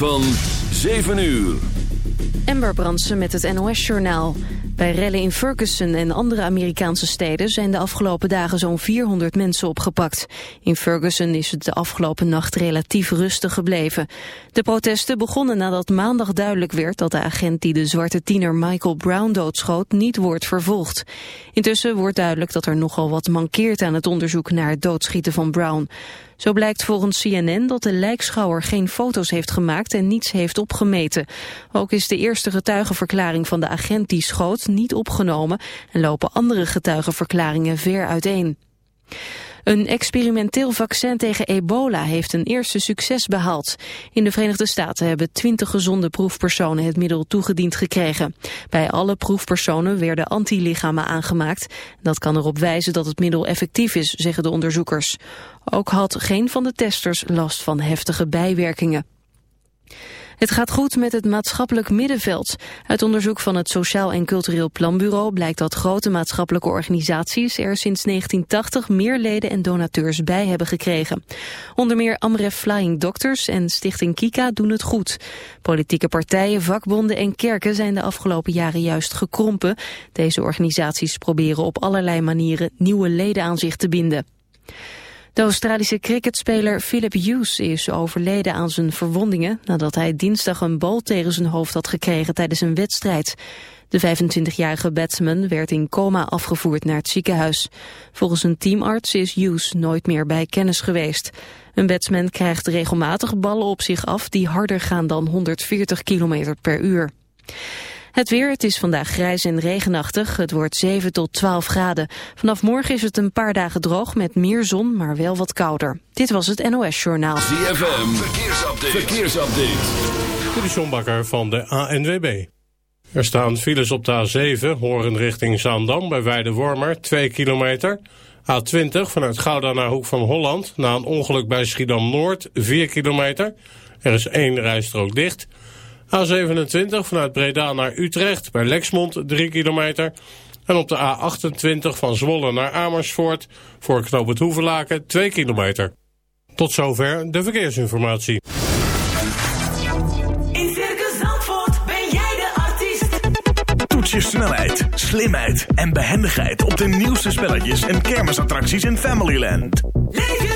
Van 7 uur. Ember Brandsen met het NOS-journaal. Bij rellen in Ferguson en andere Amerikaanse steden zijn de afgelopen dagen zo'n 400 mensen opgepakt. In Ferguson is het de afgelopen nacht relatief rustig gebleven. De protesten begonnen nadat maandag duidelijk werd dat de agent die de zwarte tiener Michael Brown doodschoot niet wordt vervolgd. Intussen wordt duidelijk dat er nogal wat mankeert aan het onderzoek naar het doodschieten van Brown. Zo blijkt volgens CNN dat de lijkschouwer geen foto's heeft gemaakt en niets heeft opgemeten. Ook is de eerste getuigenverklaring van de agent die schoot niet opgenomen en lopen andere getuigenverklaringen ver uiteen. Een experimenteel vaccin tegen ebola heeft een eerste succes behaald. In de Verenigde Staten hebben twintig gezonde proefpersonen het middel toegediend gekregen. Bij alle proefpersonen werden antilichamen aangemaakt. Dat kan erop wijzen dat het middel effectief is, zeggen de onderzoekers. Ook had geen van de testers last van heftige bijwerkingen. Het gaat goed met het maatschappelijk middenveld. Uit onderzoek van het Sociaal en Cultureel Planbureau blijkt dat grote maatschappelijke organisaties er sinds 1980 meer leden en donateurs bij hebben gekregen. Onder meer Amref Flying Doctors en Stichting Kika doen het goed. Politieke partijen, vakbonden en kerken zijn de afgelopen jaren juist gekrompen. Deze organisaties proberen op allerlei manieren nieuwe leden aan zich te binden. De Australische cricketspeler Philip Hughes is overleden aan zijn verwondingen nadat hij dinsdag een bal tegen zijn hoofd had gekregen tijdens een wedstrijd. De 25-jarige batsman werd in coma afgevoerd naar het ziekenhuis. Volgens een teamarts is Hughes nooit meer bij kennis geweest. Een batsman krijgt regelmatig ballen op zich af die harder gaan dan 140 km per uur. Het weer, het is vandaag grijs en regenachtig. Het wordt 7 tot 12 graden. Vanaf morgen is het een paar dagen droog met meer zon, maar wel wat kouder. Dit was het NOS Journaal. ZFM, verkeersupdate. verkeersupdate. De Sjombakker van de ANWB. Er staan files op de A7, horen richting Zaandam bij Weidewormer, 2 kilometer. A20 vanuit Gouda naar Hoek van Holland, na een ongeluk bij Schiedam-Noord, 4 kilometer. Er is één rijstrook dicht... A27 vanuit Breda naar Utrecht bij Lexmond 3 kilometer. En op de A28 van Zwolle naar Amersfoort voor knoop het Hoevelaken 2 kilometer. Tot zover de verkeersinformatie. In Circus Zandvoort ben jij de artiest. Toets je snelheid, slimheid en behendigheid op de nieuwste spelletjes en kermisattracties in Familyland. Leef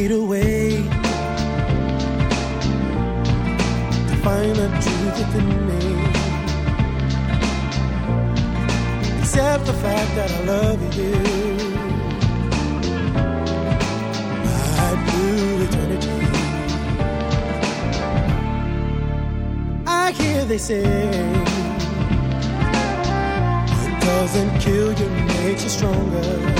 I need a way to find the truth within me. Except the fact that I love you. My blue eternity. I hear they say what doesn't kill you makes you stronger.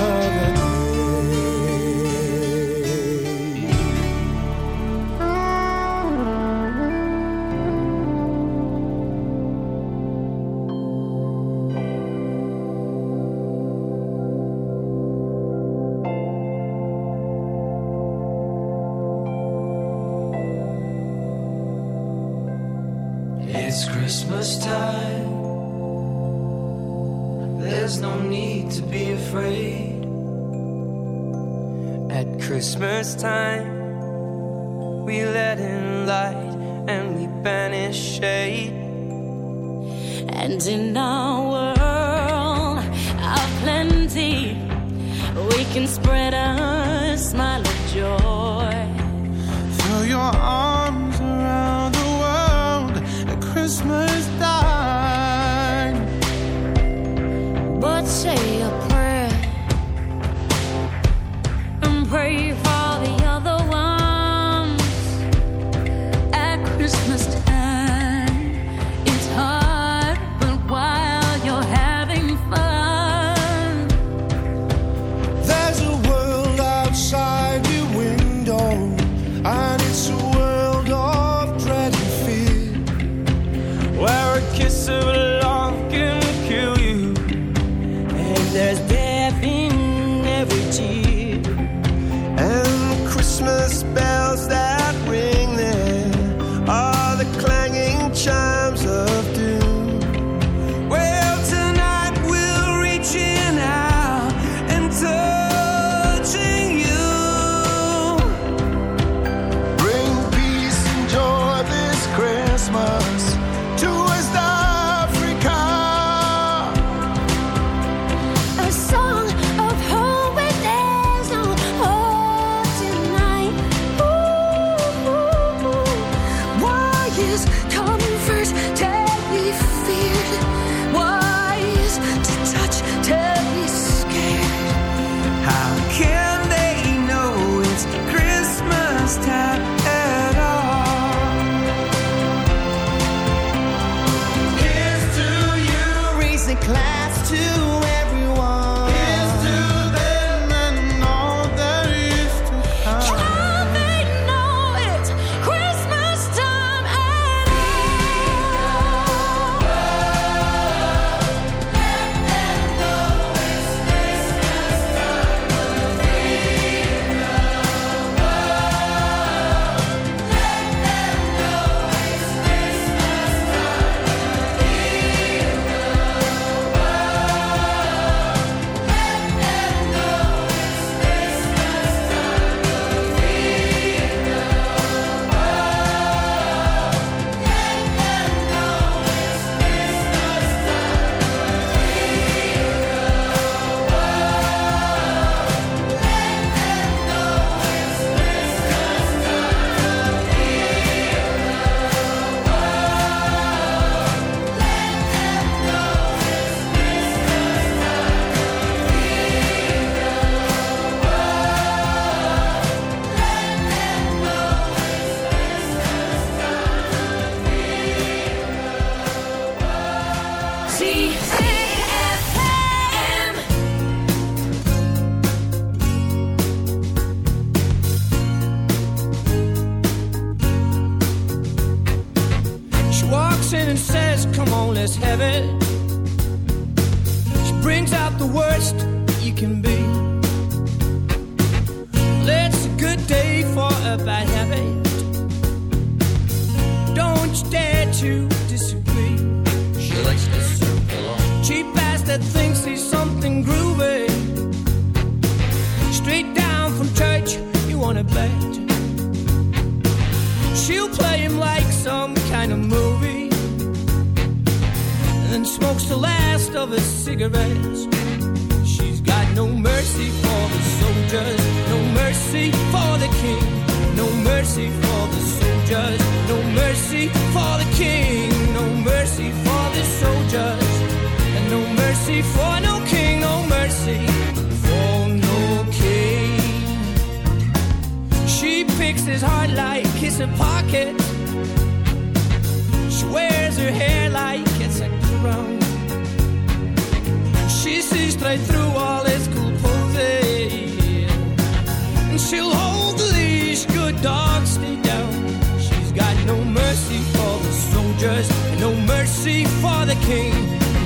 No mercy for the king,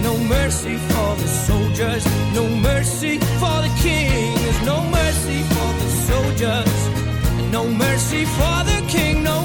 no mercy for the soldiers, no mercy for the king. There's no mercy for the soldiers, and no mercy for the king, no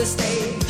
the stage.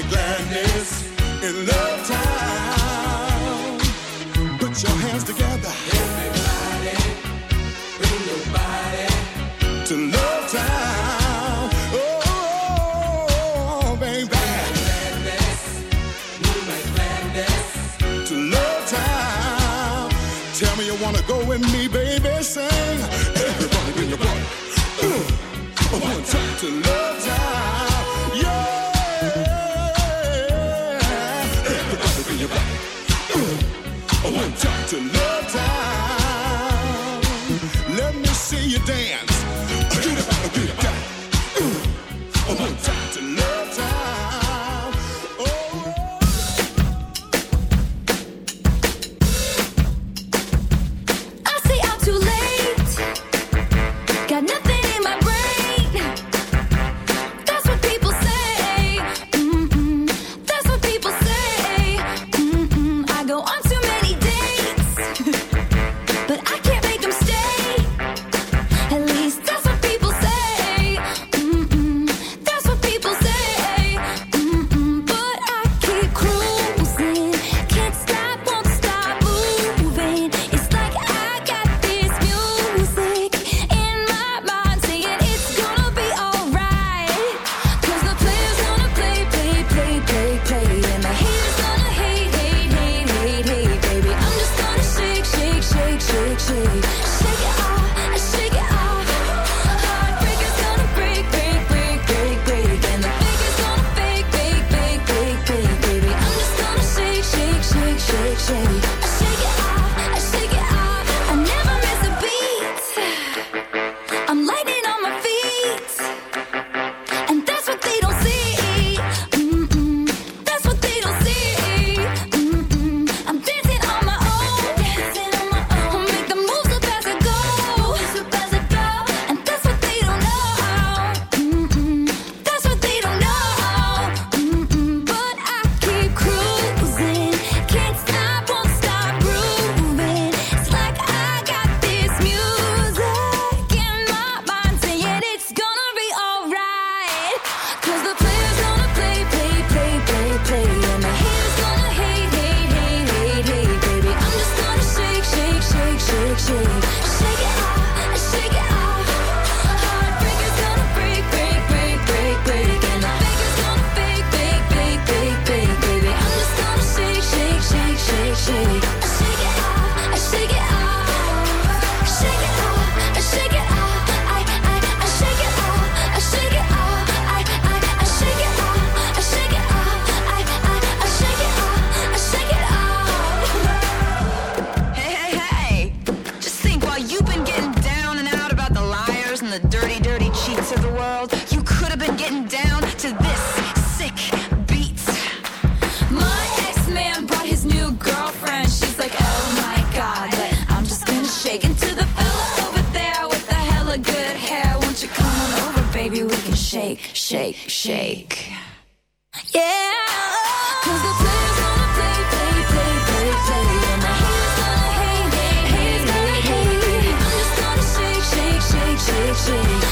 like gladness in love time. Put your hands together. Everybody, bring your body to love time. Oh, baby. Move move like gladness to love time. Tell me you wanna go with me, baby. Say shake. Yeah. The players gonna play, play, play, play, play. And the haters gonna hate, hate, hate, hate, hate. I'm just gonna shake, shake, shake, shake, shake.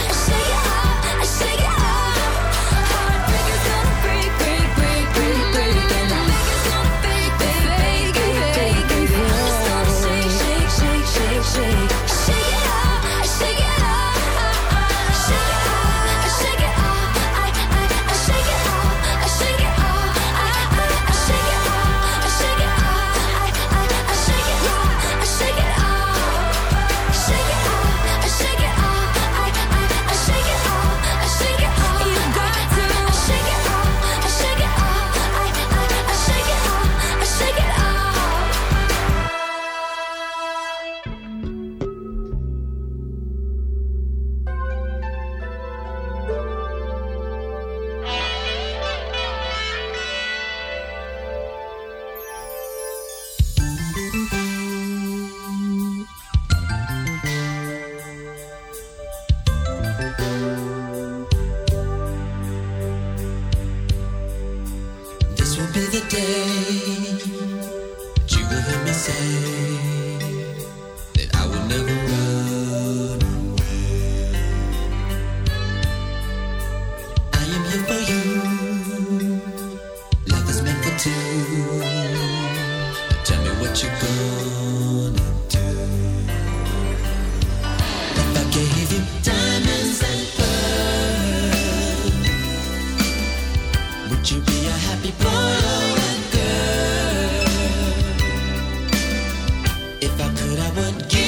could I would give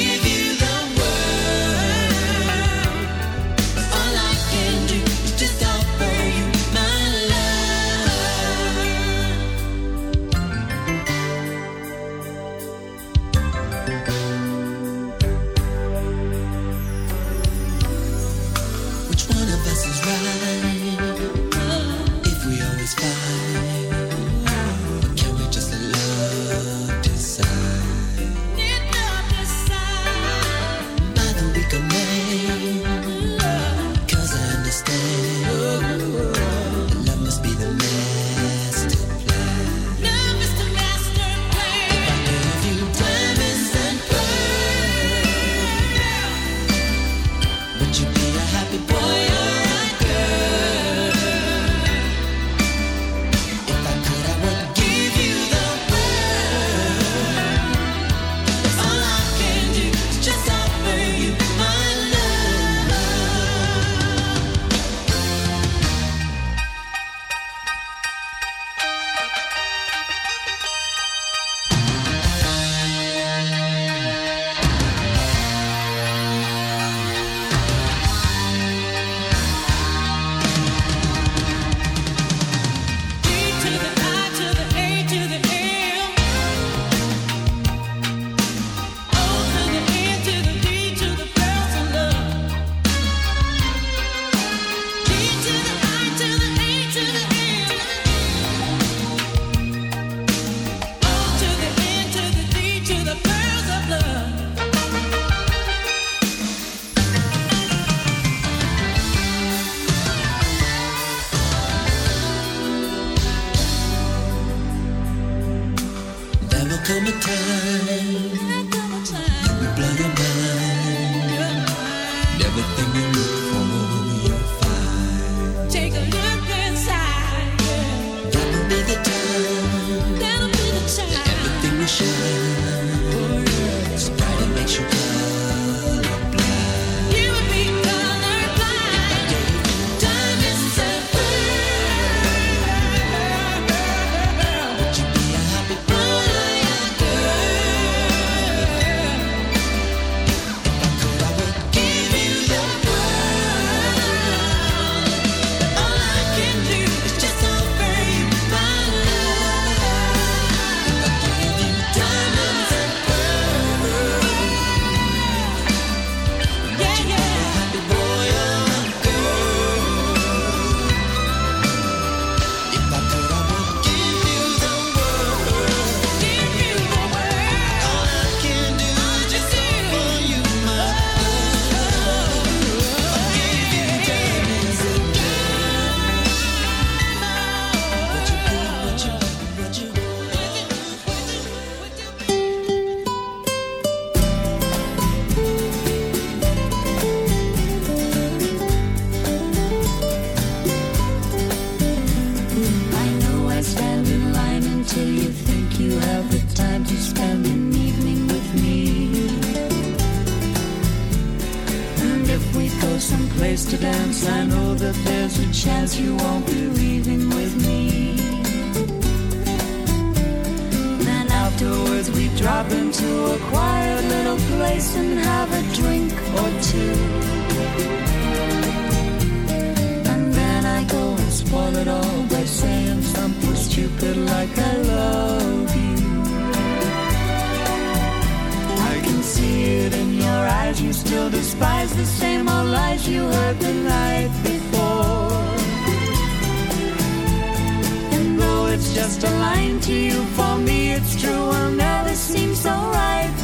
come a time. Place and have a drink or two. And then I go and spoil it all by saying something stupid like I love you. I can see it in your eyes. You still despise the same old lies you heard the night before. And though it's just a line to you, for me it's true. I'll never seem so right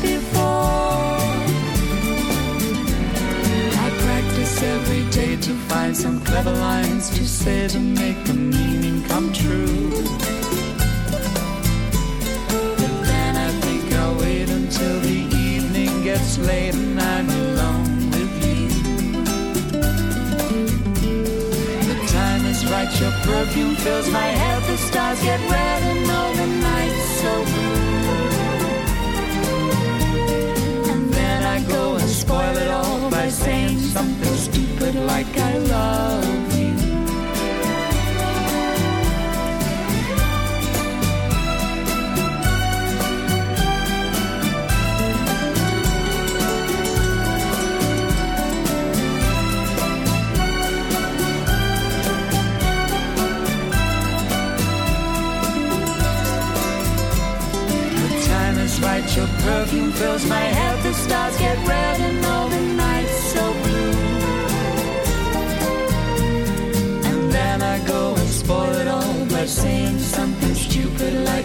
every day to find some clever lines to say to make the meaning come true. But then I think I'll wait until the evening gets late and I'm alone with you. The time is right, your perfume fills my head, the stars get red and all the nights so blue. And then I go and spoil it all by saying something stupid like I love you. The time is right, your perfume fills my head, the stars get red and all the stupid like